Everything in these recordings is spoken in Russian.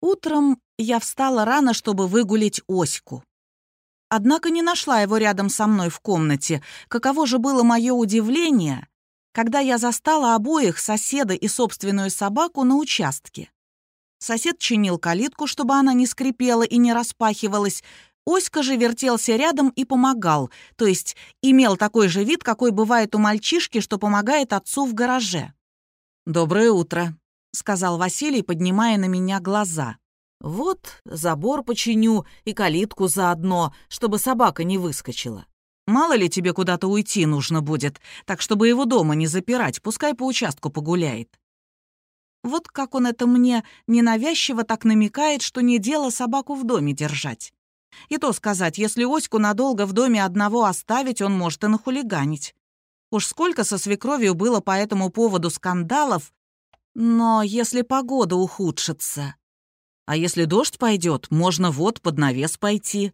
Утром я встала рано, чтобы выгулить Оську. Однако не нашла его рядом со мной в комнате. Каково же было мое удивление, когда я застала обоих, соседа и собственную собаку, на участке. Сосед чинил калитку, чтобы она не скрипела и не распахивалась. Оська же вертелся рядом и помогал, то есть имел такой же вид, какой бывает у мальчишки, что помогает отцу в гараже. «Доброе утро», — сказал Василий, поднимая на меня глаза. «Вот забор починю и калитку заодно, чтобы собака не выскочила. Мало ли тебе куда-то уйти нужно будет, так чтобы его дома не запирать, пускай по участку погуляет». Вот как он это мне ненавязчиво так намекает, что не дело собаку в доме держать. И то сказать, если Оську надолго в доме одного оставить, он может и нахулиганить. Уж сколько со свекровью было по этому поводу скандалов, но если погода ухудшится... А если дождь пойдет, можно вот под навес пойти.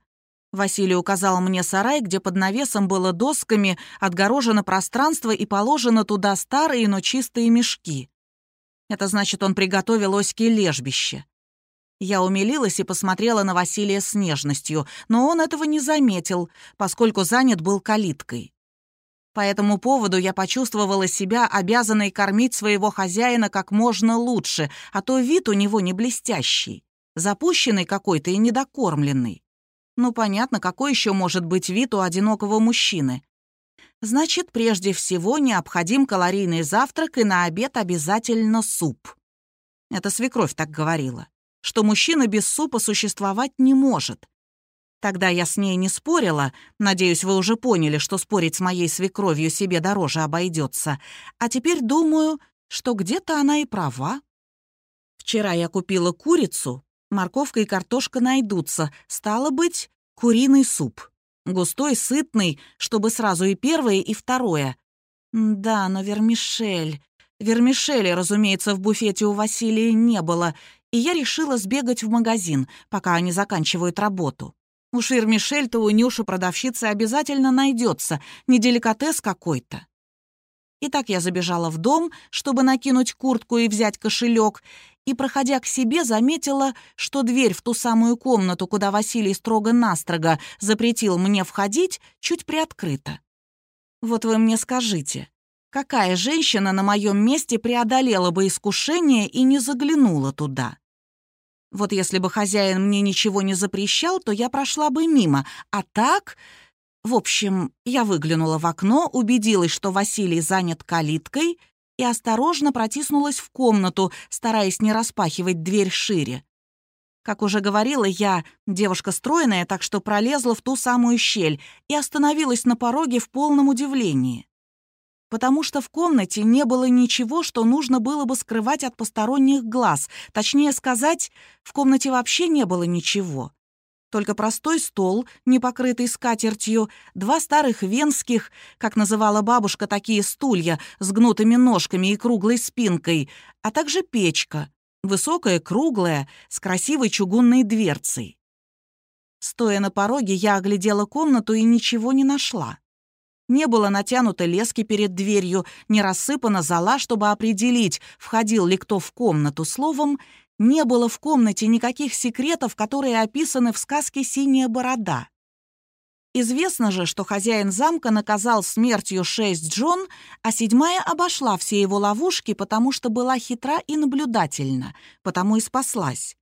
Василий указал мне сарай, где под навесом было досками отгорожено пространство и положено туда старые, но чистые мешки. Это значит, он приготовил Оське лежбище. Я умилилась и посмотрела на Василия с нежностью, но он этого не заметил, поскольку занят был калиткой. По этому поводу я почувствовала себя обязанной кормить своего хозяина как можно лучше, а то вид у него не блестящий, запущенный какой-то и недокормленный. Ну, понятно, какой еще может быть вид у одинокого мужчины. Значит, прежде всего необходим калорийный завтрак и на обед обязательно суп. Это свекровь так говорила, что мужчина без супа существовать не может. Тогда я с ней не спорила. Надеюсь, вы уже поняли, что спорить с моей свекровью себе дороже обойдется. А теперь думаю, что где-то она и права. Вчера я купила курицу, морковка и картошка найдутся. Стало быть, куриный суп. Густой, сытный, чтобы сразу и первое, и второе. Да, но вермишель... Вермишели, разумеется, в буфете у Василия не было, и я решила сбегать в магазин, пока они заканчивают работу. У Шир-Мишель-то у Нюши продавщицы обязательно найдется, не деликатес какой-то. Итак, я забежала в дом, чтобы накинуть куртку и взять кошелек, и, проходя к себе, заметила, что дверь в ту самую комнату, куда Василий строго-настрого запретил мне входить, чуть приоткрыта. Вот вы мне скажите, какая женщина на моем месте преодолела бы искушение и не заглянула туда? Вот если бы хозяин мне ничего не запрещал, то я прошла бы мимо. А так... В общем, я выглянула в окно, убедилась, что Василий занят калиткой, и осторожно протиснулась в комнату, стараясь не распахивать дверь шире. Как уже говорила, я девушка стройная, так что пролезла в ту самую щель и остановилась на пороге в полном удивлении потому что в комнате не было ничего, что нужно было бы скрывать от посторонних глаз. Точнее сказать, в комнате вообще не было ничего. Только простой стол, не покрытый скатертью, два старых венских, как называла бабушка такие стулья, с гнутыми ножками и круглой спинкой, а также печка, высокая, круглая, с красивой чугунной дверцей. Стоя на пороге, я оглядела комнату и ничего не нашла. Не было натянутой лески перед дверью, не рассыпана зола, чтобы определить, входил ли кто в комнату. Словом, не было в комнате никаких секретов, которые описаны в сказке «Синяя борода». Известно же, что хозяин замка наказал смертью шесть Джон, а седьмая обошла все его ловушки, потому что была хитра и наблюдательна, потому и спаслась.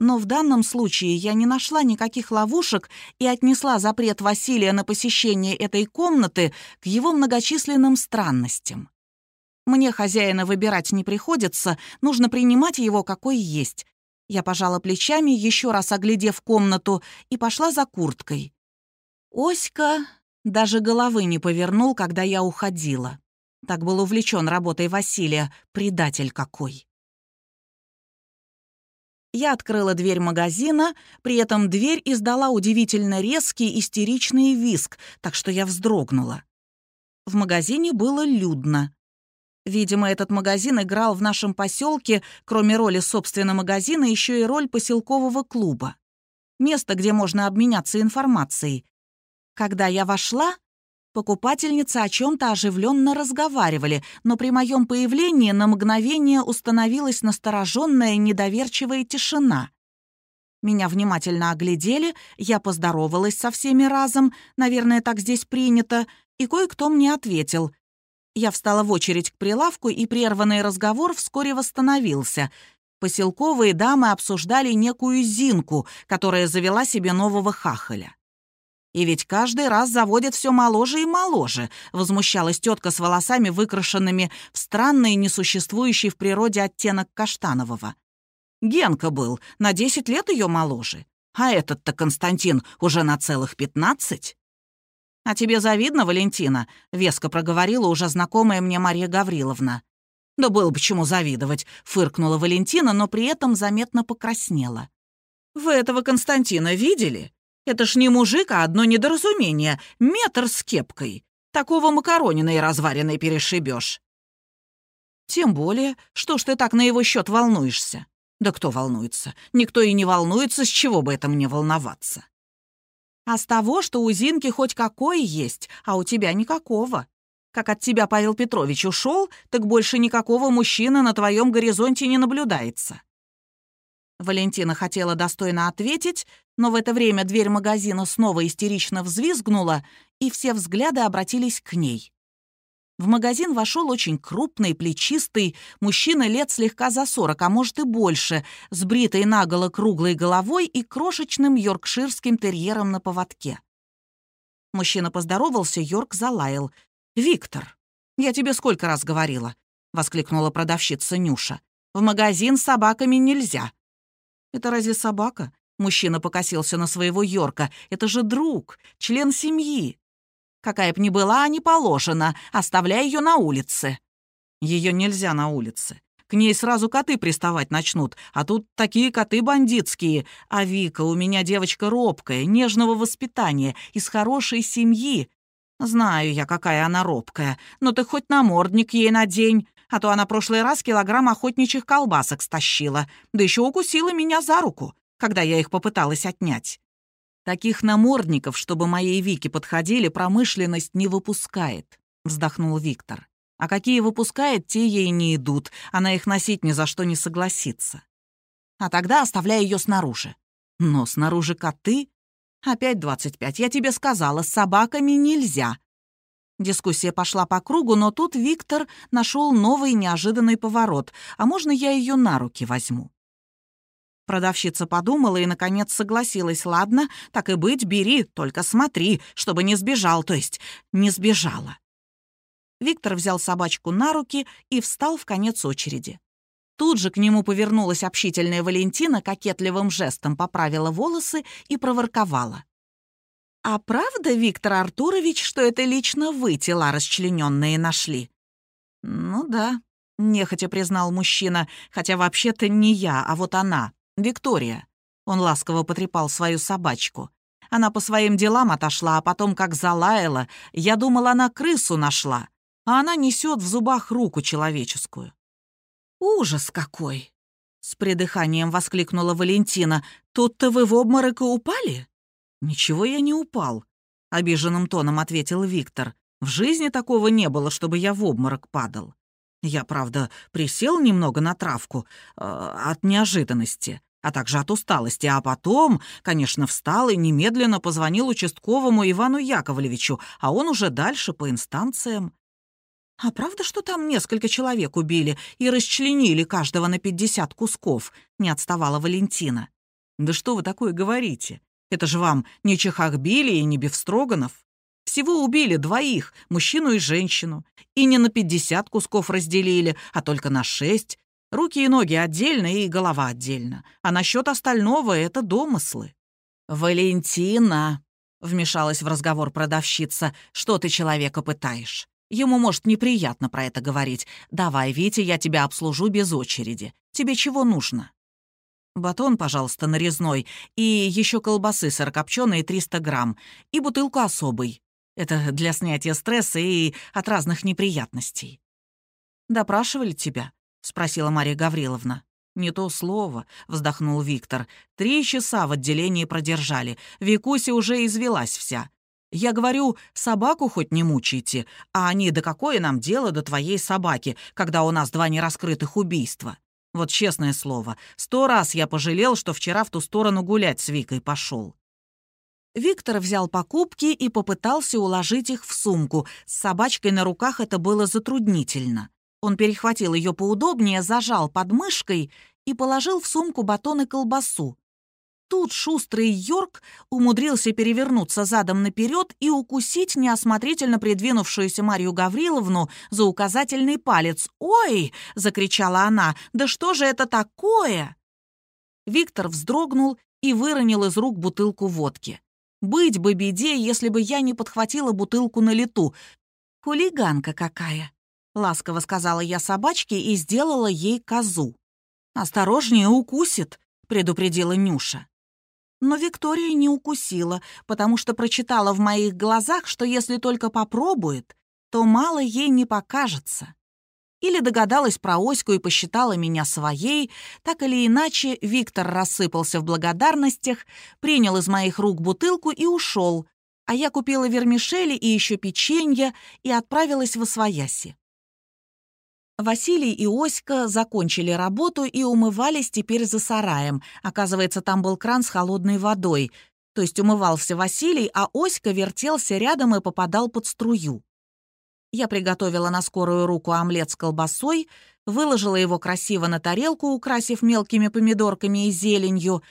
Но в данном случае я не нашла никаких ловушек и отнесла запрет Василия на посещение этой комнаты к его многочисленным странностям. Мне хозяина выбирать не приходится, нужно принимать его какой есть. Я пожала плечами, еще раз оглядев комнату, и пошла за курткой. Оська даже головы не повернул, когда я уходила. Так был увлечен работой Василия, предатель какой. Я открыла дверь магазина, при этом дверь издала удивительно резкий истеричный виск, так что я вздрогнула. В магазине было людно. Видимо, этот магазин играл в нашем поселке, кроме роли собственного магазина, еще и роль поселкового клуба. Место, где можно обменяться информацией. Когда я вошла, Покупательницы о чем-то оживленно разговаривали, но при моем появлении на мгновение установилась настороженная недоверчивая тишина. Меня внимательно оглядели, я поздоровалась со всеми разом, наверное, так здесь принято, и кое-кто мне ответил. Я встала в очередь к прилавку, и прерванный разговор вскоре восстановился. Поселковые дамы обсуждали некую Зинку, которая завела себе нового хахаля. И ведь каждый раз заводит все моложе и моложе, возмущалась тетка с волосами, выкрашенными в странный, несуществующий в природе оттенок каштанового. Генка был, на 10 лет ее моложе. А этот-то Константин уже на целых 15. «А тебе завидно, Валентина?» — веско проговорила уже знакомая мне Мария Гавриловна. «Да было бы чему завидовать», — фыркнула Валентина, но при этом заметно покраснела. «Вы этого Константина видели? Это ж не мужик, а одно недоразумение. Метр с кепкой. Такого макарониной разваренной перешибешь. Тем более, что ж ты так на его счет волнуешься? Да кто волнуется? Никто и не волнуется, с чего бы это мне волноваться. А с того, что у Зинки хоть какой есть, а у тебя никакого. Как от тебя Павел Петрович ушел, так больше никакого мужчины на твоем горизонте не наблюдается. Валентина хотела достойно ответить, но в это время дверь магазина снова истерично взвизгнула, и все взгляды обратились к ней. В магазин вошел очень крупный, плечистый, мужчина лет слегка за сорок, а может и больше, с бритой наголо круглой головой и крошечным йоркширским терьером на поводке. Мужчина поздоровался, Йорк залаял. «Виктор, я тебе сколько раз говорила?» — воскликнула продавщица Нюша. «В магазин с собаками нельзя». «Это разве собака?» Мужчина покосился на своего Йорка. «Это же друг, член семьи. Какая б ни была, не положена. Оставляй ее на улице». Ее нельзя на улице. К ней сразу коты приставать начнут, а тут такие коты бандитские. А Вика у меня девочка робкая, нежного воспитания, из хорошей семьи. Знаю я, какая она робкая, но ты хоть намордник ей надень, а то она прошлый раз килограмм охотничьих колбасок стащила, да еще укусила меня за руку когда я их попыталась отнять. Таких намордников, чтобы моей Вике подходили, промышленность не выпускает», — вздохнул Виктор. «А какие выпускает, те ей не идут, она их носить ни за что не согласится. А тогда оставляй ее снаружи. Но снаружи коты? Опять двадцать пять. Я тебе сказала, с собаками нельзя». Дискуссия пошла по кругу, но тут Виктор нашел новый неожиданный поворот. «А можно я ее на руки возьму?» Продавщица подумала и, наконец, согласилась. «Ладно, так и быть, бери, только смотри, чтобы не сбежал, то есть не сбежала». Виктор взял собачку на руки и встал в конец очереди. Тут же к нему повернулась общительная Валентина, кокетливым жестом поправила волосы и проворковала. «А правда, Виктор Артурович, что это лично вы тела расчлененные нашли?» «Ну да», — нехотя признал мужчина, «хотя вообще-то не я, а вот она, «Виктория». Он ласково потрепал свою собачку. Она по своим делам отошла, а потом как залаяла. Я думал, она крысу нашла, а она несет в зубах руку человеческую. «Ужас какой!» — с придыханием воскликнула Валентина. «Тут-то вы в обморок и упали?» «Ничего я не упал», — обиженным тоном ответил Виктор. «В жизни такого не было, чтобы я в обморок падал. Я, правда, присел немного на травку э, от неожиданности а также от усталости, а потом, конечно, встал и немедленно позвонил участковому Ивану Яковлевичу, а он уже дальше по инстанциям. «А правда, что там несколько человек убили и расчленили каждого на пятьдесят кусков?» — не отставала Валентина. «Да что вы такое говорите? Это же вам не Чехахбили и не Бефстроганов. Всего убили двоих, мужчину и женщину. И не на пятьдесят кусков разделили, а только на шесть, Руки и ноги отдельно и голова отдельно. А насчет остального — это домыслы. «Валентина», — вмешалась в разговор продавщица, — «что ты человека пытаешь? Ему, может, неприятно про это говорить. Давай, Витя, я тебя обслужу без очереди. Тебе чего нужно?» «Батон, пожалуйста, нарезной, и еще колбасы сырокопченые 300 грамм, и бутылку особый. Это для снятия стресса и от разных неприятностей». «Допрашивали тебя?» — спросила Мария Гавриловна. «Не то слово», — вздохнул Виктор. «Три часа в отделении продержали. Викуся уже извелась вся. Я говорю, собаку хоть не мучайте, а они, да какое нам дело до твоей собаки, когда у нас два нераскрытых убийства? Вот честное слово, сто раз я пожалел, что вчера в ту сторону гулять с Викой пошел. Виктор взял покупки и попытался уложить их в сумку. С собачкой на руках это было затруднительно. Он перехватил ее поудобнее, зажал под мышкой и положил в сумку батон и колбасу. Тут шустрый Йорк умудрился перевернуться задом наперед и укусить неосмотрительно придвинувшуюся Марию Гавриловну за указательный палец. «Ой!» — закричала она. «Да что же это такое?» Виктор вздрогнул и выронил из рук бутылку водки. «Быть бы беде, если бы я не подхватила бутылку на лету. Хулиганка какая!» — ласково сказала я собачке и сделала ей козу. «Осторожнее, укусит», — предупредила Нюша. Но Виктория не укусила, потому что прочитала в моих глазах, что если только попробует, то мало ей не покажется. Или догадалась про Оську и посчитала меня своей, так или иначе Виктор рассыпался в благодарностях, принял из моих рук бутылку и ушел, а я купила вермишели и еще печенье и отправилась в Освояси. Василий и Оська закончили работу и умывались теперь за сараем. Оказывается, там был кран с холодной водой. То есть умывался Василий, а Оська вертелся рядом и попадал под струю. Я приготовила на скорую руку омлет с колбасой, выложила его красиво на тарелку, украсив мелкими помидорками и зеленью.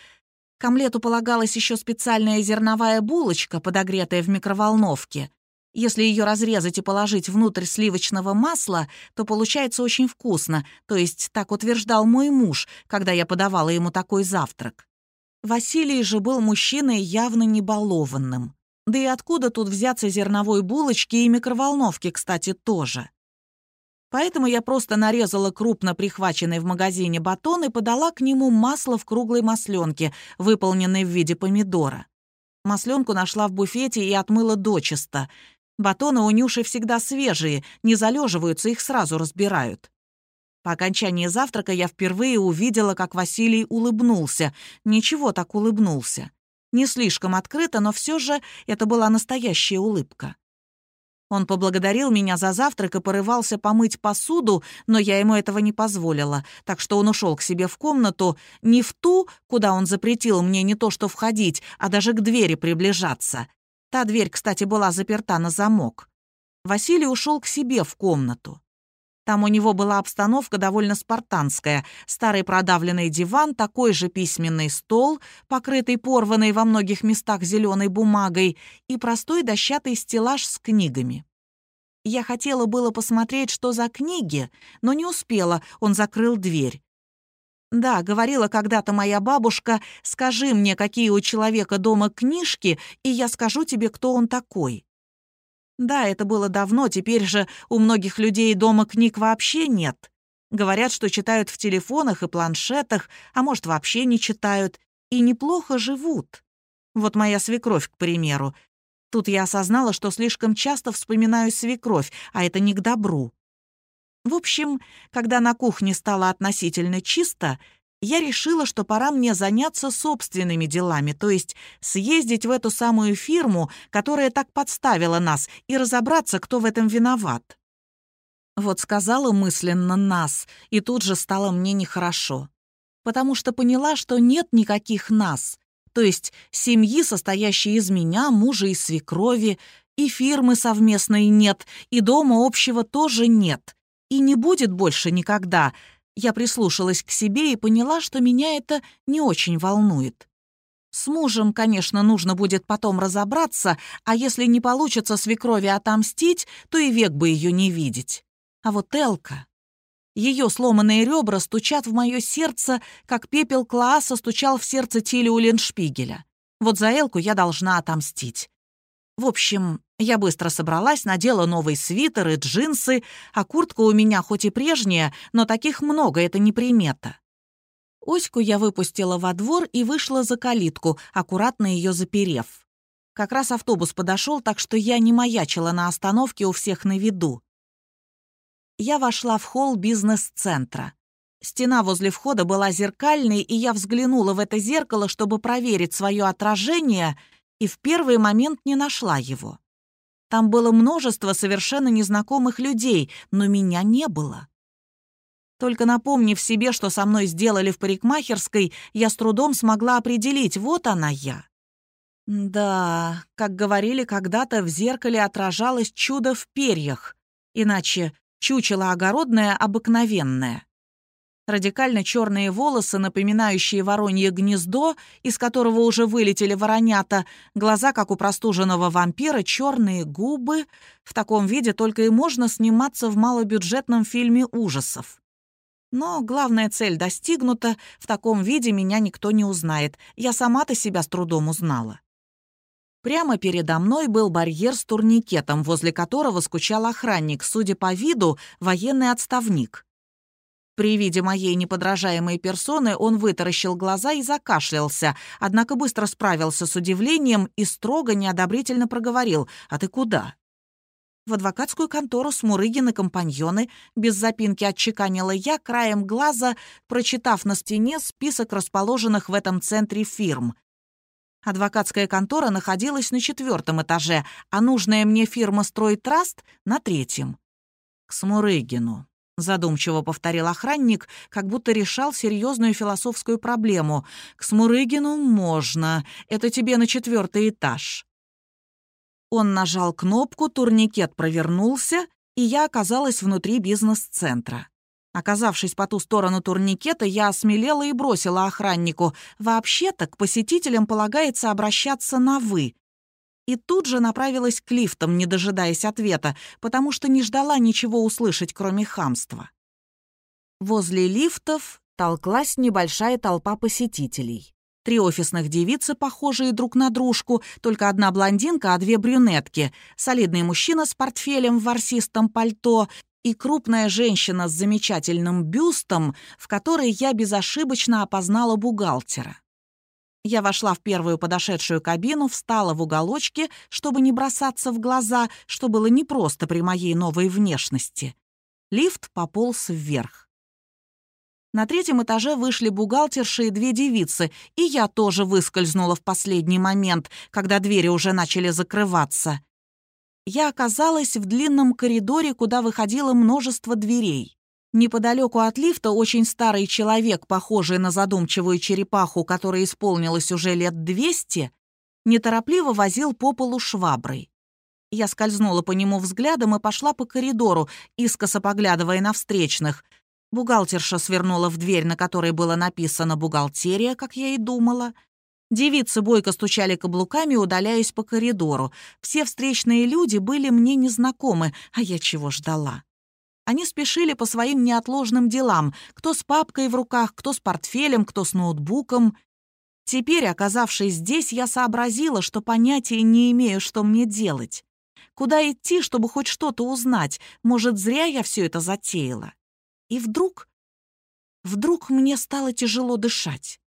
К омлету полагалась еще специальная зерновая булочка, подогретая в микроволновке. Если ее разрезать и положить внутрь сливочного масла, то получается очень вкусно, то есть так утверждал мой муж, когда я подавала ему такой завтрак. Василий же был мужчиной явно небалованным. Да и откуда тут взяться зерновой булочки и микроволновки, кстати, тоже. Поэтому я просто нарезала крупно прихваченный в магазине батон и подала к нему масло в круглой масленке, выполненной в виде помидора. Масленку нашла в буфете и отмыла дочисто. Батоны у Нюши всегда свежие, не залеживаются, их сразу разбирают. По окончании завтрака я впервые увидела, как Василий улыбнулся. Ничего так улыбнулся. Не слишком открыто, но все же это была настоящая улыбка. Он поблагодарил меня за завтрак и порывался помыть посуду, но я ему этого не позволила, так что он ушел к себе в комнату, не в ту, куда он запретил мне не то что входить, а даже к двери приближаться. Та дверь, кстати, была заперта на замок. Василий ушел к себе в комнату. Там у него была обстановка довольно спартанская. Старый продавленный диван, такой же письменный стол, покрытый порванной во многих местах зеленой бумагой, и простой дощатый стеллаж с книгами. Я хотела было посмотреть, что за книги, но не успела, он закрыл дверь. Да, говорила когда-то моя бабушка, скажи мне, какие у человека дома книжки, и я скажу тебе, кто он такой. Да, это было давно, теперь же у многих людей дома книг вообще нет. Говорят, что читают в телефонах и планшетах, а может, вообще не читают, и неплохо живут. Вот моя свекровь, к примеру. Тут я осознала, что слишком часто вспоминаю свекровь, а это не к добру. В общем, когда на кухне стало относительно чисто, я решила, что пора мне заняться собственными делами, то есть съездить в эту самую фирму, которая так подставила нас, и разобраться, кто в этом виноват. Вот сказала мысленно «нас», и тут же стало мне нехорошо. Потому что поняла, что нет никаких «нас», то есть семьи, состоящей из меня, мужа и свекрови, и фирмы совместной нет, и дома общего тоже нет и не будет больше никогда. Я прислушалась к себе и поняла, что меня это не очень волнует. С мужем, конечно, нужно будет потом разобраться, а если не получится свекрови отомстить, то и век бы ее не видеть. А вот Элка... Ее сломанные ребра стучат в мое сердце, как пепел Клааса стучал в сердце Тилиу Леншпигеля. Вот за Элку я должна отомстить. В общем, я быстро собралась, надела новый свитер и джинсы, а куртка у меня хоть и прежняя, но таких много, это не примета. Оську я выпустила во двор и вышла за калитку, аккуратно ее заперев. Как раз автобус подошел, так что я не маячила на остановке у всех на виду. Я вошла в холл бизнес-центра. Стена возле входа была зеркальной, и я взглянула в это зеркало, чтобы проверить свое отражение — и в первый момент не нашла его. Там было множество совершенно незнакомых людей, но меня не было. Только напомнив себе, что со мной сделали в парикмахерской, я с трудом смогла определить, вот она я. Да, как говорили когда-то, в зеркале отражалось чудо в перьях, иначе чучело огородное обыкновенное. Радикально черные волосы, напоминающие воронье гнездо, из которого уже вылетели воронята, глаза, как у простуженного вампира, черные губы. В таком виде только и можно сниматься в малобюджетном фильме ужасов. Но главная цель достигнута, в таком виде меня никто не узнает. Я сама-то себя с трудом узнала. Прямо передо мной был барьер с турникетом, возле которого скучал охранник, судя по виду, военный отставник. При виде моей неподражаемой персоны он вытаращил глаза и закашлялся, однако быстро справился с удивлением и строго неодобрительно проговорил «А ты куда?» В адвокатскую контору с Мурыгин и компаньоны без запинки отчеканила я краем глаза, прочитав на стене список расположенных в этом центре фирм. Адвокатская контора находилась на четвертом этаже, а нужная мне фирма «Стройтраст» — на третьем. «К Смурыгину», задумчиво повторил охранник, как будто решал серьезную философскую проблему. «К Смурыгину можно. Это тебе на четвертый этаж». Он нажал кнопку, турникет провернулся, и я оказалась внутри бизнес-центра. Оказавшись по ту сторону турникета, я осмелела и бросила охраннику. Вообще-то к посетителям полагается обращаться на «вы», и тут же направилась к лифтам, не дожидаясь ответа, потому что не ждала ничего услышать, кроме хамства. Возле лифтов толклась небольшая толпа посетителей. Три офисных девицы, похожие друг на дружку, только одна блондинка, а две брюнетки, солидный мужчина с портфелем в ворсистом пальто и крупная женщина с замечательным бюстом, в которой я безошибочно опознала бухгалтера. Я вошла в первую подошедшую кабину, встала в уголочке, чтобы не бросаться в глаза, что было непросто при моей новой внешности. Лифт пополз вверх. На третьем этаже вышли бухгалтерши и две девицы, и я тоже выскользнула в последний момент, когда двери уже начали закрываться. Я оказалась в длинном коридоре, куда выходило множество дверей. Неподалеку от лифта очень старый человек, похожий на задумчивую черепаху, которой исполнилось уже лет двести, неторопливо возил по полу шваброй. Я скользнула по нему взглядом и пошла по коридору, искоса поглядывая на встречных. Бухгалтерша свернула в дверь, на которой было написано «бухгалтерия», как я и думала. Девицы бойко стучали каблуками, удаляясь по коридору. Все встречные люди были мне незнакомы, а я чего ждала? Они спешили по своим неотложным делам, кто с папкой в руках, кто с портфелем, кто с ноутбуком. Теперь, оказавшись здесь, я сообразила, что понятия не имею, что мне делать. Куда идти, чтобы хоть что-то узнать? Может, зря я все это затеяла? И вдруг... Вдруг мне стало тяжело дышать.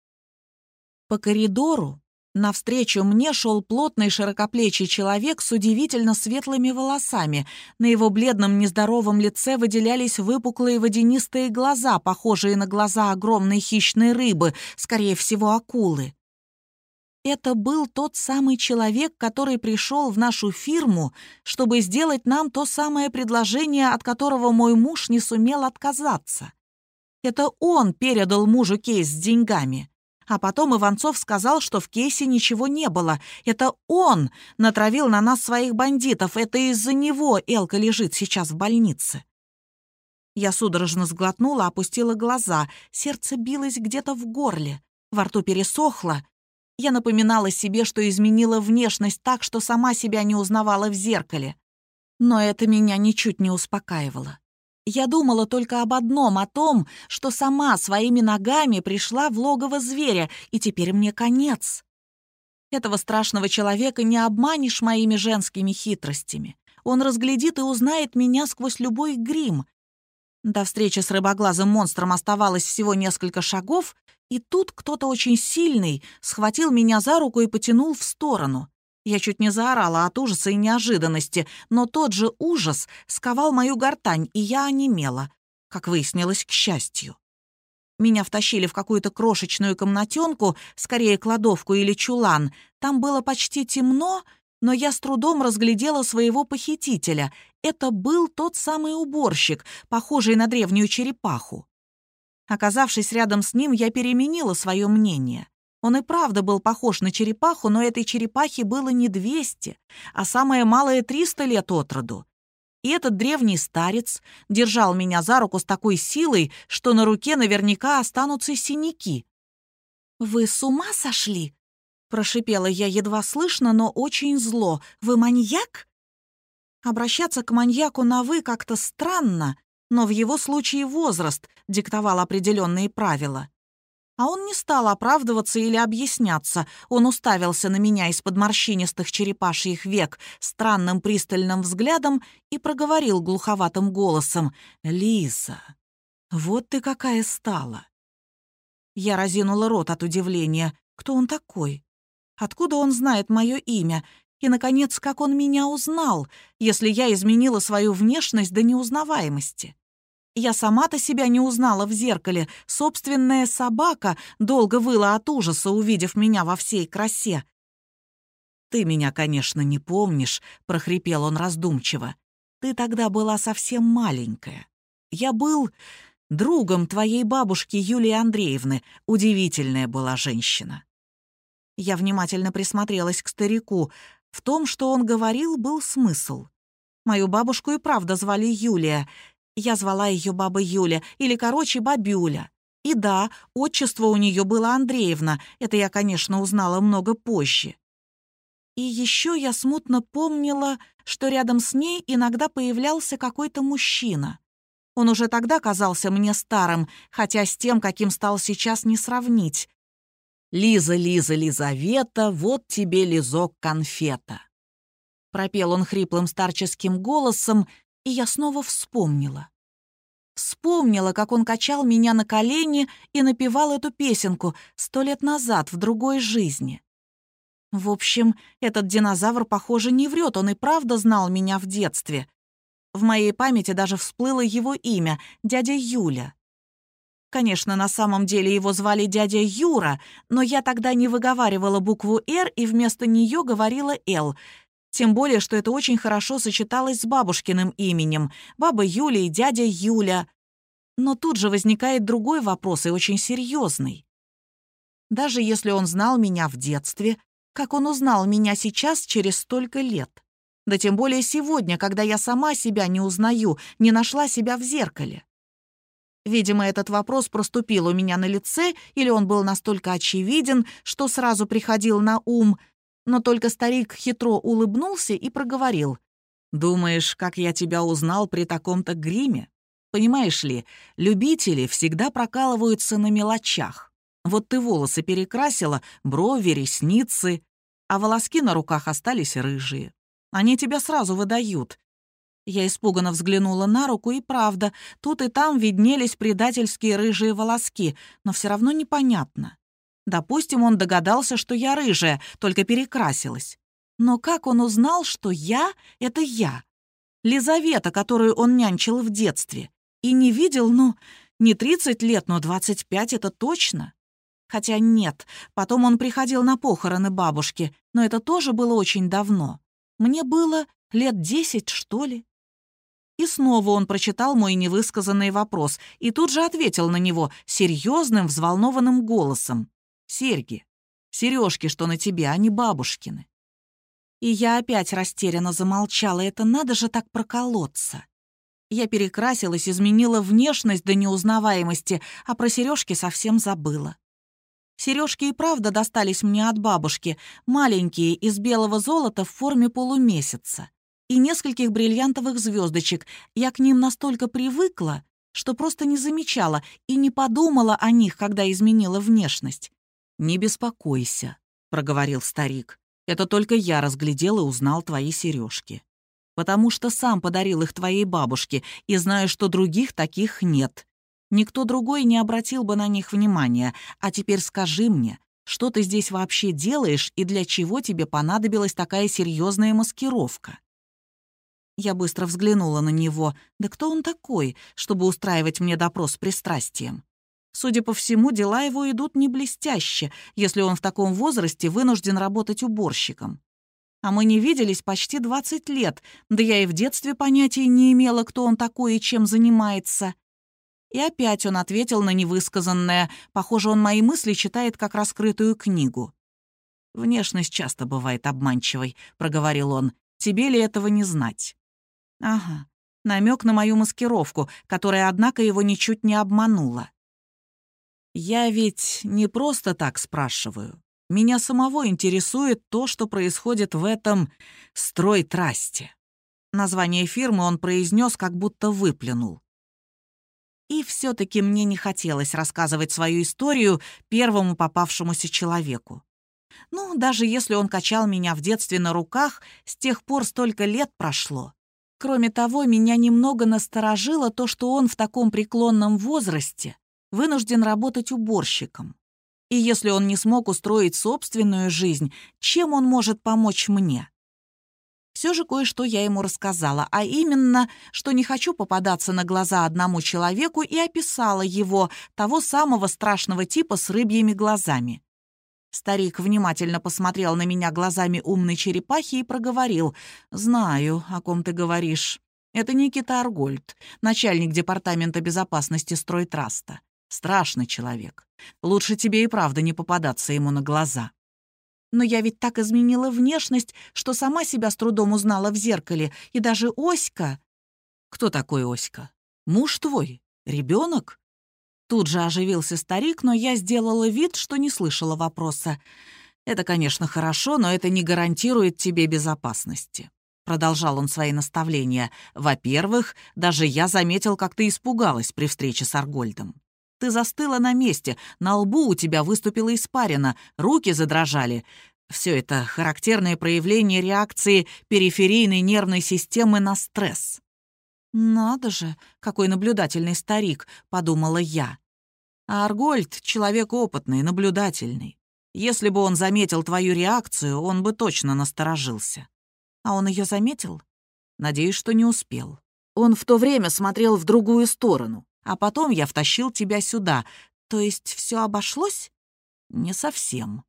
По коридору Навстречу мне шел плотный широкоплечий человек с удивительно светлыми волосами. На его бледном нездоровом лице выделялись выпуклые водянистые глаза, похожие на глаза огромной хищной рыбы, скорее всего, акулы. Это был тот самый человек, который пришел в нашу фирму, чтобы сделать нам то самое предложение, от которого мой муж не сумел отказаться. Это он передал мужу кейс с деньгами. А потом Иванцов сказал, что в кейсе ничего не было. Это он натравил на нас своих бандитов. Это из-за него Элка лежит сейчас в больнице. Я судорожно сглотнула, опустила глаза. Сердце билось где-то в горле. Во рту пересохло. Я напоминала себе, что изменила внешность так, что сама себя не узнавала в зеркале. Но это меня ничуть не успокаивало. Я думала только об одном, о том, что сама своими ногами пришла в логово зверя, и теперь мне конец. Этого страшного человека не обманешь моими женскими хитростями. Он разглядит и узнает меня сквозь любой грим. До встречи с рыбоглазым монстром оставалось всего несколько шагов, и тут кто-то очень сильный схватил меня за руку и потянул в сторону. Я чуть не заорала от ужаса и неожиданности, но тот же ужас сковал мою гортань, и я онемела, как выяснилось, к счастью. Меня втащили в какую-то крошечную комнатенку, скорее кладовку или чулан. Там было почти темно, но я с трудом разглядела своего похитителя. Это был тот самый уборщик, похожий на древнюю черепаху. Оказавшись рядом с ним, я переменила свое мнение. Он и правда был похож на черепаху, но этой черепахе было не 200, а самое малое 300 лет от роду. И этот древний старец держал меня за руку с такой силой, что на руке наверняка останутся синяки. «Вы с ума сошли?» — прошипела я едва слышно, но очень зло. «Вы маньяк?» Обращаться к маньяку на «вы» как-то странно, но в его случае возраст диктовал определенные правила. А он не стал оправдываться или объясняться. Он уставился на меня из-под морщинистых черепашьих век странным пристальным взглядом и проговорил глуховатым голосом «Лиза, вот ты какая стала!» Я разинула рот от удивления. Кто он такой? Откуда он знает мое имя? И, наконец, как он меня узнал, если я изменила свою внешность до неузнаваемости? Я сама-то себя не узнала в зеркале. Собственная собака долго выла от ужаса, увидев меня во всей красе. «Ты меня, конечно, не помнишь», — прохрипел он раздумчиво. «Ты тогда была совсем маленькая. Я был другом твоей бабушки Юлии Андреевны. Удивительная была женщина». Я внимательно присмотрелась к старику. В том, что он говорил, был смысл. Мою бабушку и правда звали Юлия. Я звала ее баба Юля, или, короче, бабюля. И да, отчество у нее было Андреевна, это я, конечно, узнала много позже. И еще я смутно помнила, что рядом с ней иногда появлялся какой-то мужчина. Он уже тогда казался мне старым, хотя с тем, каким стал сейчас, не сравнить. «Лиза, Лиза, Лизавета, вот тебе лизок конфета». Пропел он хриплым старческим голосом, и я снова вспомнила. Вспомнила, как он качал меня на колени и напевал эту песенку сто лет назад в другой жизни. В общем, этот динозавр, похоже, не врет, он и правда знал меня в детстве. В моей памяти даже всплыло его имя — дядя Юля. Конечно, на самом деле его звали дядя Юра, но я тогда не выговаривала букву «Р» и вместо нее говорила «Л», тем более, что это очень хорошо сочеталось с бабушкиным именем. Баба Юля и дядя Юля. Но тут же возникает другой вопрос и очень серьезный. Даже если он знал меня в детстве, как он узнал меня сейчас через столько лет? Да тем более сегодня, когда я сама себя не узнаю, не нашла себя в зеркале. Видимо, этот вопрос проступил у меня на лице, или он был настолько очевиден, что сразу приходил на ум, но только старик хитро улыбнулся и проговорил. «Думаешь, как я тебя узнал при таком-то гриме? Понимаешь ли, любители всегда прокалываются на мелочах. Вот ты волосы перекрасила, брови, ресницы, а волоски на руках остались рыжие. Они тебя сразу выдают». Я испуганно взглянула на руку, и правда, тут и там виднелись предательские рыжие волоски, но все равно непонятно. Допустим, он догадался, что я рыжая, только перекрасилась. Но как он узнал, что я — это я? Лизавета, которую он нянчил в детстве. И не видел, ну, не 30 лет, но 25 — это точно. Хотя нет, потом он приходил на похороны бабушки, но это тоже было очень давно. Мне было лет 10, что ли. И снова он прочитал мой невысказанный вопрос и тут же ответил на него серьезным, взволнованным голосом. Серьги. Сережки, что на тебе, а не бабушкины. И я опять растерянно замолчала. Это надо же так проколоться. Я перекрасилась, изменила внешность до неузнаваемости, а про сережки совсем забыла. Сережки и правда достались мне от бабушки, маленькие, из белого золота в форме полумесяца. И нескольких бриллиантовых звездочек. Я к ним настолько привыкла, что просто не замечала и не подумала о них, когда изменила внешность. «Не беспокойся», — проговорил старик. «Это только я разглядел и узнал твои сережки. Потому что сам подарил их твоей бабушке и знаю, что других таких нет. Никто другой не обратил бы на них внимания. А теперь скажи мне, что ты здесь вообще делаешь и для чего тебе понадобилась такая серьезная маскировка?» Я быстро взглянула на него. Да кто он такой, чтобы устраивать мне допрос с пристрастием? Судя по всему, дела его идут не блестяще, если он в таком возрасте вынужден работать уборщиком. А мы не виделись почти 20 лет, да я и в детстве понятия не имела, кто он такой и чем занимается. И опять он ответил на невысказанное. Похоже, он мои мысли читает как раскрытую книгу. «Внешность часто бывает обманчивой», — проговорил он. «Тебе ли этого не знать?» «Ага, намек на мою маскировку, которая, однако, его ничуть не обманула. Я ведь не просто так спрашиваю. Меня самого интересует то, что происходит в этом стройтрасте. Название фирмы он произнес, как будто выплюнул. И все-таки мне не хотелось рассказывать свою историю первому попавшемуся человеку. Ну, даже если он качал меня в детстве на руках, с тех пор столько лет прошло. Кроме того, меня немного насторожило то, что он в таком преклонном возрасте вынужден работать уборщиком. И если он не смог устроить собственную жизнь, чем он может помочь мне? Все же кое-что я ему рассказала, а именно, что не хочу попадаться на глаза одному человеку и описала его, того самого страшного типа с рыбьими глазами. Старик внимательно посмотрел на меня глазами умной черепахи и проговорил. «Знаю, о ком ты говоришь. Это Никита Аргольд, начальник Департамента безопасности стройтраста. Страшный человек. Лучше тебе и правда не попадаться ему на глаза. Но я ведь так изменила внешность, что сама себя с трудом узнала в зеркале, и даже Оська... Кто такой Оська? Муж твой? Ребенок? Тут же оживился старик, но я сделала вид, что не слышала вопроса. «Это, конечно, хорошо, но это не гарантирует тебе безопасности». Продолжал он свои наставления. «Во-первых, даже я заметил, как ты испугалась при встрече с Аргольдом. Ты застыла на месте, на лбу у тебя выступила испарина, руки задрожали. Все это характерное проявление реакции периферийной нервной системы на стресс. «Надо же, какой наблюдательный старик», — подумала я. А Аргольд — человек опытный, наблюдательный. Если бы он заметил твою реакцию, он бы точно насторожился. А он ее заметил? Надеюсь, что не успел. Он в то время смотрел в другую сторону. А потом я втащил тебя сюда. То есть все обошлось? Не совсем.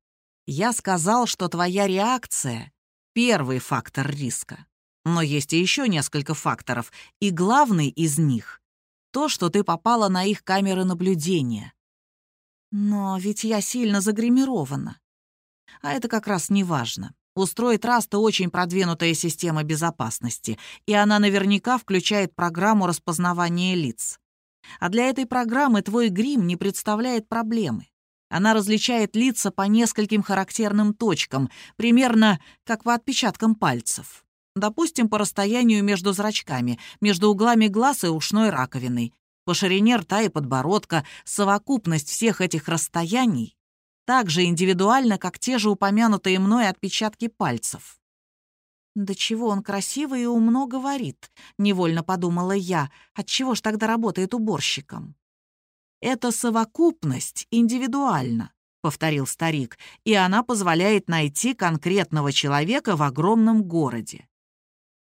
Я сказал, что твоя реакция — первый фактор риска. Но есть и еще несколько факторов, и главный из них — то, что ты попала на их камеры наблюдения. Но ведь я сильно загримирована. А это как раз не важно. Устроит Раста очень продвинутая система безопасности, и она наверняка включает программу распознавания лиц. А для этой программы твой грим не представляет проблемы. Она различает лица по нескольким характерным точкам, примерно как по отпечаткам пальцев. Допустим, по расстоянию между зрачками, между углами глаз и ушной раковиной, по ширине рта и подбородка, совокупность всех этих расстояний так же индивидуально, как те же упомянутые мной отпечатки пальцев. «Да чего он красиво и умно говорит», — невольно подумала я. «Отчего ж тогда работает уборщиком?» «Это совокупность индивидуально», — повторил старик, «и она позволяет найти конкретного человека в огромном городе.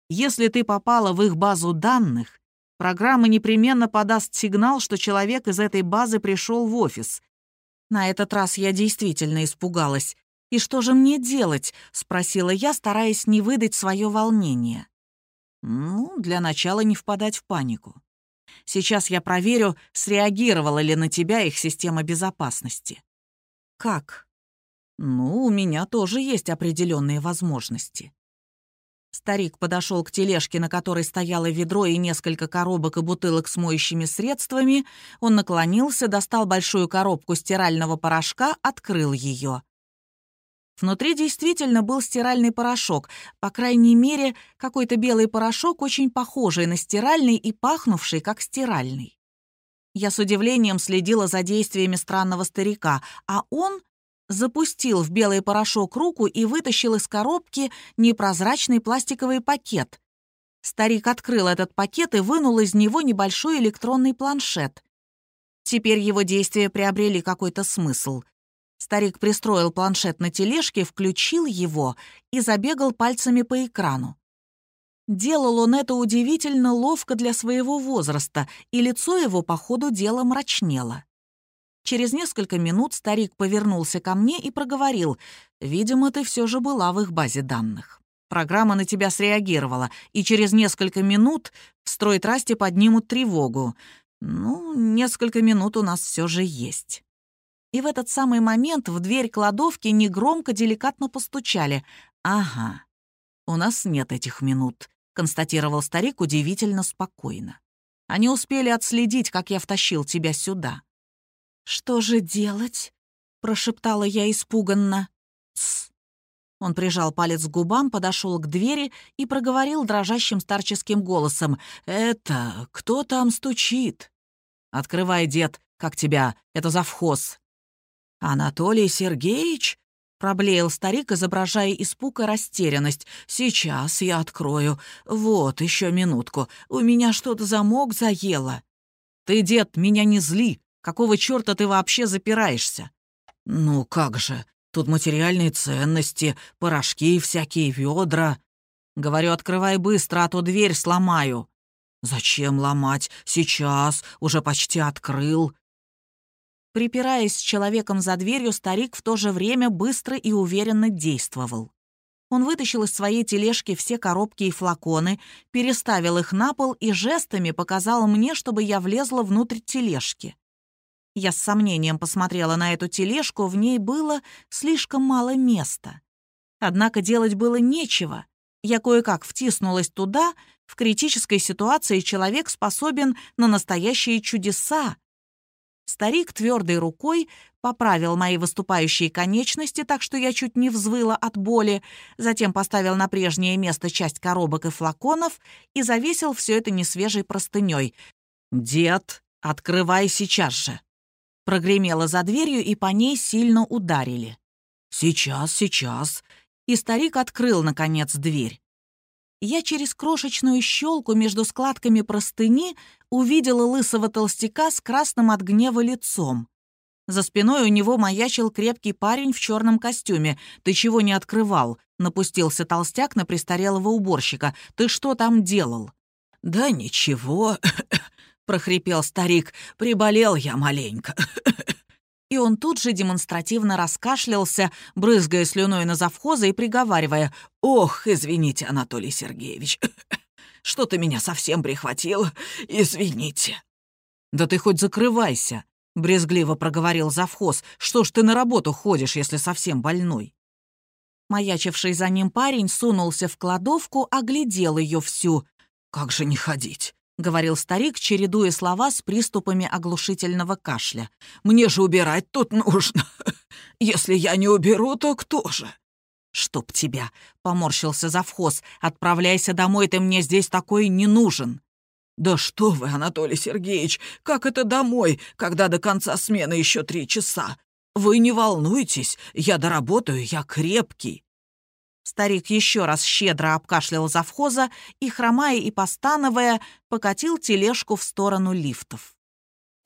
Если ты попала в их базу данных, программа непременно подаст сигнал, что человек из этой базы пришел в офис. На этот раз я действительно испугалась. «И что же мне делать?» — спросила я, стараясь не выдать свое волнение. «Ну, для начала не впадать в панику. Сейчас я проверю, среагировала ли на тебя их система безопасности». «Как?» «Ну, у меня тоже есть определенные возможности». Старик подошел к тележке, на которой стояло ведро и несколько коробок и бутылок с моющими средствами. Он наклонился, достал большую коробку стирального порошка, открыл ее. Внутри действительно был стиральный порошок, по крайней мере, какой-то белый порошок, очень похожий на стиральный и пахнувший как стиральный. Я с удивлением следила за действиями странного старика, а он запустил в белый порошок руку и вытащил из коробки непрозрачный пластиковый пакет. Старик открыл этот пакет и вынул из него небольшой электронный планшет. Теперь его действия приобрели какой-то смысл. Старик пристроил планшет на тележке, включил его и забегал пальцами по экрану. Делал он это удивительно ловко для своего возраста, и лицо его по ходу дела мрачнело. Через несколько минут старик повернулся ко мне и проговорил. «Видимо, ты все же была в их базе данных. Программа на тебя среагировала, и через несколько минут в стройтрасте поднимут тревогу. Ну, несколько минут у нас все же есть». И в этот самый момент в дверь кладовки негромко, деликатно постучали. «Ага, у нас нет этих минут», — констатировал старик удивительно спокойно. «Они успели отследить, как я втащил тебя сюда». «Что же делать?» — прошептала я испуганно. «Тсс». Он прижал палец к губам, подошел к двери и проговорил дрожащим старческим голосом. «Это кто там стучит?» «Открывай, дед, как тебя, это завхоз». «Анатолий Сергеевич?» — проблеял старик, изображая испуг и растерянность. «Сейчас я открою. Вот, еще минутку. У меня что-то замок заело». «Ты, дед, меня не зли. Какого черта ты вообще запираешься?» «Ну как же, тут материальные ценности, порошки, всякие ведра». Говорю, открывай быстро, а то дверь сломаю. «Зачем ломать? Сейчас, уже почти открыл». Припираясь с человеком за дверью, старик в то же время быстро и уверенно действовал. Он вытащил из своей тележки все коробки и флаконы, переставил их на пол и жестами показал мне, чтобы я влезла внутрь тележки. Я с сомнением посмотрела на эту тележку, в ней было слишком мало места. Однако делать было нечего. Я кое-как втиснулась туда. В критической ситуации человек способен на настоящие чудеса. Старик твердой рукой поправил мои выступающие конечности, так что я чуть не взвыла от боли, затем поставил на прежнее место часть коробок и флаконов и завесил все это несвежей простыней. «Дед, открывай сейчас же!» Прогремело за дверью, и по ней сильно ударили. «Сейчас, сейчас!» И старик открыл, наконец, дверь. Я через крошечную щелку между складками простыни увидела лысого толстяка с красным от гнева лицом. За спиной у него маячил крепкий парень в черном костюме. «Ты чего не открывал?» — напустился толстяк на престарелого уборщика. «Ты что там делал?» «Да ничего», — прохрипел старик. «Приболел я маленько». И он тут же демонстративно раскашлялся, брызгая слюной на завхоза и приговаривая. «Ох, извините, Анатолий Сергеевич, что-то меня совсем прихватило. Извините». «Да ты хоть закрывайся», — брезгливо проговорил завхоз. «Что ж ты на работу ходишь, если совсем больной?» Маячивший за ним парень сунулся в кладовку, оглядел ее всю. «Как же не ходить? — говорил старик, чередуя слова с приступами оглушительного кашля. «Мне же убирать тут нужно. Если я не уберу, то кто же?» «Чтоб тебя!» — поморщился завхоз. «Отправляйся домой, ты мне здесь такой не нужен». «Да что вы, Анатолий Сергеевич, как это домой, когда до конца смены еще три часа? Вы не волнуйтесь, я доработаю, я крепкий». Старик еще раз щедро обкашлял завхоза и, хромая и постановая, покатил тележку в сторону лифтов.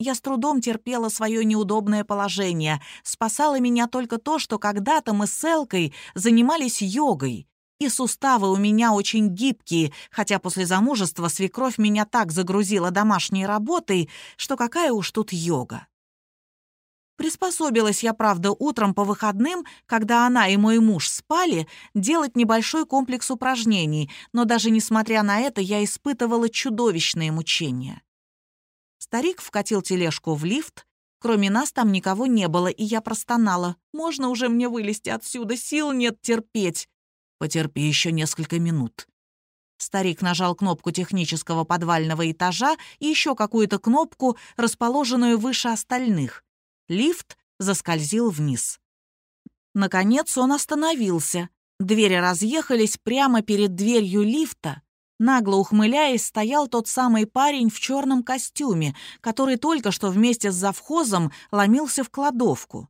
Я с трудом терпела свое неудобное положение. Спасало меня только то, что когда-то мы с Элкой занимались йогой. И суставы у меня очень гибкие, хотя после замужества свекровь меня так загрузила домашней работой, что какая уж тут йога. Приспособилась я, правда, утром по выходным, когда она и мой муж спали, делать небольшой комплекс упражнений, но даже несмотря на это я испытывала чудовищные мучения. Старик вкатил тележку в лифт, кроме нас там никого не было, и я простонала. «Можно уже мне вылезти отсюда? Сил нет терпеть!» «Потерпи еще несколько минут». Старик нажал кнопку технического подвального этажа и еще какую-то кнопку, расположенную выше остальных. Лифт заскользил вниз. Наконец он остановился. Двери разъехались прямо перед дверью лифта. Нагло ухмыляясь, стоял тот самый парень в черном костюме, который только что вместе с завхозом ломился в кладовку.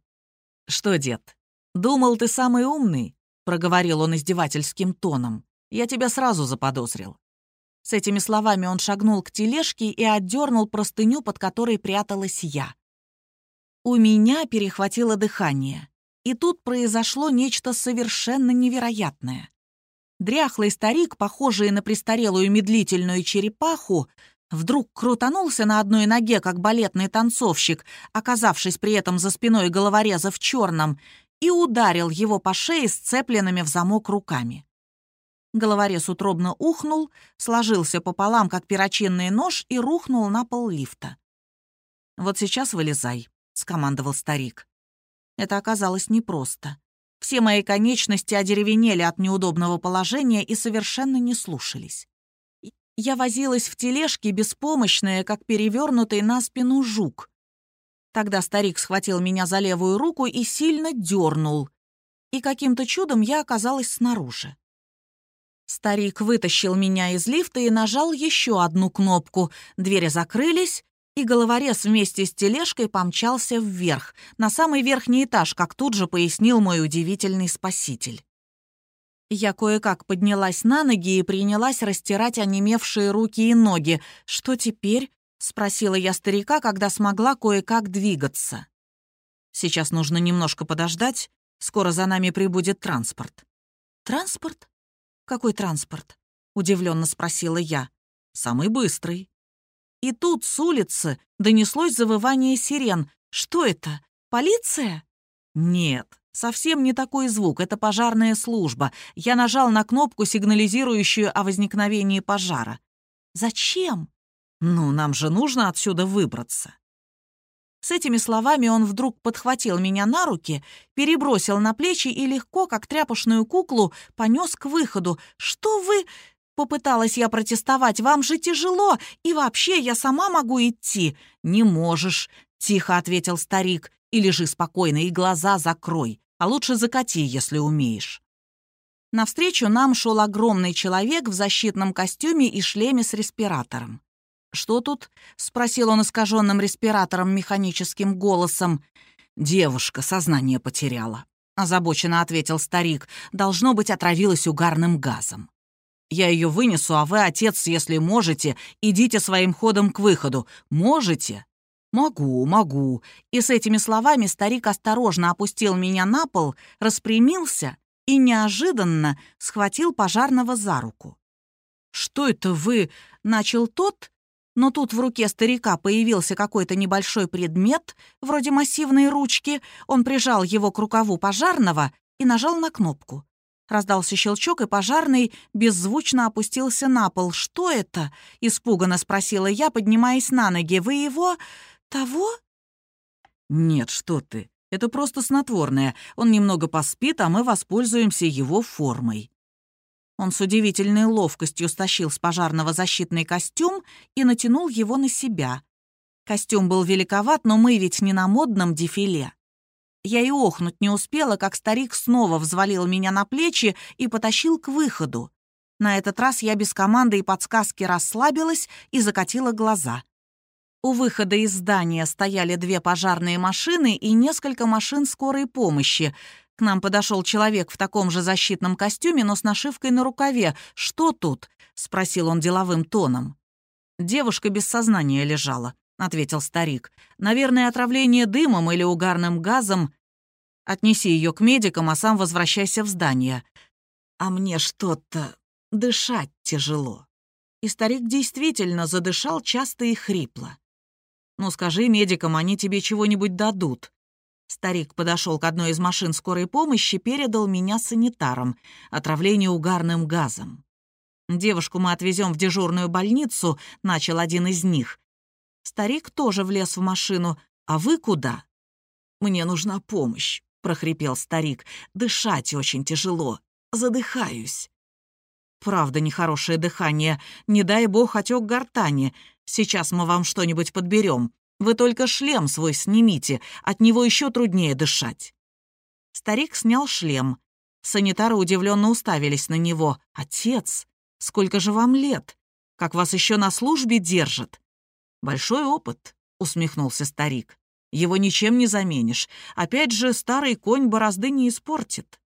«Что, дед, думал, ты самый умный?» — проговорил он издевательским тоном. «Я тебя сразу заподозрил». С этими словами он шагнул к тележке и отдернул простыню, под которой пряталась я. У меня перехватило дыхание. И тут произошло нечто совершенно невероятное. Дряхлый старик, похожий на престарелую медлительную черепаху, Вдруг крутанулся на одной ноге, как балетный танцовщик, оказавшись при этом за спиной головореза в черном, и ударил его по шее сцепленными в замок руками. Головорез утробно ухнул, сложился пополам, как перочинный нож, и рухнул на пол лифта. «Вот сейчас вылезай», — скомандовал старик. Это оказалось непросто. Все мои конечности одеревенели от неудобного положения и совершенно не слушались. Я возилась в тележке, беспомощная, как перевернутый на спину жук. Тогда старик схватил меня за левую руку и сильно дернул. И каким-то чудом я оказалась снаружи. Старик вытащил меня из лифта и нажал еще одну кнопку. Двери закрылись, и головорез вместе с тележкой помчался вверх, на самый верхний этаж, как тут же пояснил мой удивительный спаситель. Я кое-как поднялась на ноги и принялась растирать онемевшие руки и ноги. «Что теперь?» — спросила я старика, когда смогла кое-как двигаться. «Сейчас нужно немножко подождать. Скоро за нами прибудет транспорт». «Транспорт? Какой транспорт?» — удивленно спросила я. «Самый быстрый». И тут с улицы донеслось завывание сирен. «Что это? Полиция?» «Нет, совсем не такой звук, это пожарная служба. Я нажал на кнопку, сигнализирующую о возникновении пожара. Зачем? Ну, нам же нужно отсюда выбраться. С этими словами он вдруг подхватил меня на руки, перебросил на плечи и легко, как тряпушную куклу, понес к выходу. «Что вы...» — попыталась я протестовать. «Вам же тяжело, и вообще я сама могу идти». «Не можешь», — тихо ответил старик. «И лежи спокойно, и глаза закрой, а лучше закати, если умеешь». Навстречу нам шел огромный человек в защитном костюме и шлеме с респиратором. «Что тут?» — спросил он искаженным респиратором механическим голосом. «Девушка сознание потеряла», — озабоченно ответил старик. «Должно быть, отравилась угарным газом». «Я ее вынесу, а вы, отец, если можете, идите своим ходом к выходу. Можете?» «Могу, могу». И с этими словами старик осторожно опустил меня на пол, распрямился и неожиданно схватил пожарного за руку. «Что это вы?» — начал тот, но тут в руке старика появился какой-то небольшой предмет, вроде массивной ручки. Он прижал его к рукаву пожарного и нажал на кнопку. Раздался щелчок, и пожарный беззвучно опустился на пол. «Что это?» — испуганно спросила я, поднимаясь на ноги. «Вы его... того?» «Нет, что ты. Это просто снотворное. Он немного поспит, а мы воспользуемся его формой». Он с удивительной ловкостью стащил с пожарного защитный костюм и натянул его на себя. Костюм был великоват, но мы ведь не на модном дефиле. Я и охнуть не успела, как старик снова взвалил меня на плечи и потащил к выходу. На этот раз я без команды и подсказки расслабилась и закатила глаза. У выхода из здания стояли две пожарные машины и несколько машин скорой помощи. К нам подошел человек в таком же защитном костюме, но с нашивкой на рукаве. «Что тут?» — спросил он деловым тоном. «Девушка без сознания лежала», — ответил старик. «Наверное, отравление дымом или угарным газом. Отнеси ее к медикам, а сам возвращайся в здание. А мне что-то дышать тяжело». И старик действительно задышал часто и хрипло. «Ну скажи медикам, они тебе чего-нибудь дадут», Старик подошел к одной из машин скорой помощи, передал меня санитарам. Отравление угарным газом. «Девушку мы отвезем в дежурную больницу», — начал один из них. Старик тоже влез в машину. «А вы куда?» «Мне нужна помощь», — прохрипел старик. «Дышать очень тяжело. Задыхаюсь». «Правда, нехорошее дыхание. Не дай бог отек гортани. Сейчас мы вам что-нибудь подберем. Вы только шлем свой снимите, от него еще труднее дышать». Старик снял шлем. Санитары удивленно уставились на него. «Отец, сколько же вам лет? Как вас еще на службе держат?» «Большой опыт», — усмехнулся старик. «Его ничем не заменишь. Опять же, старый конь борозды не испортит».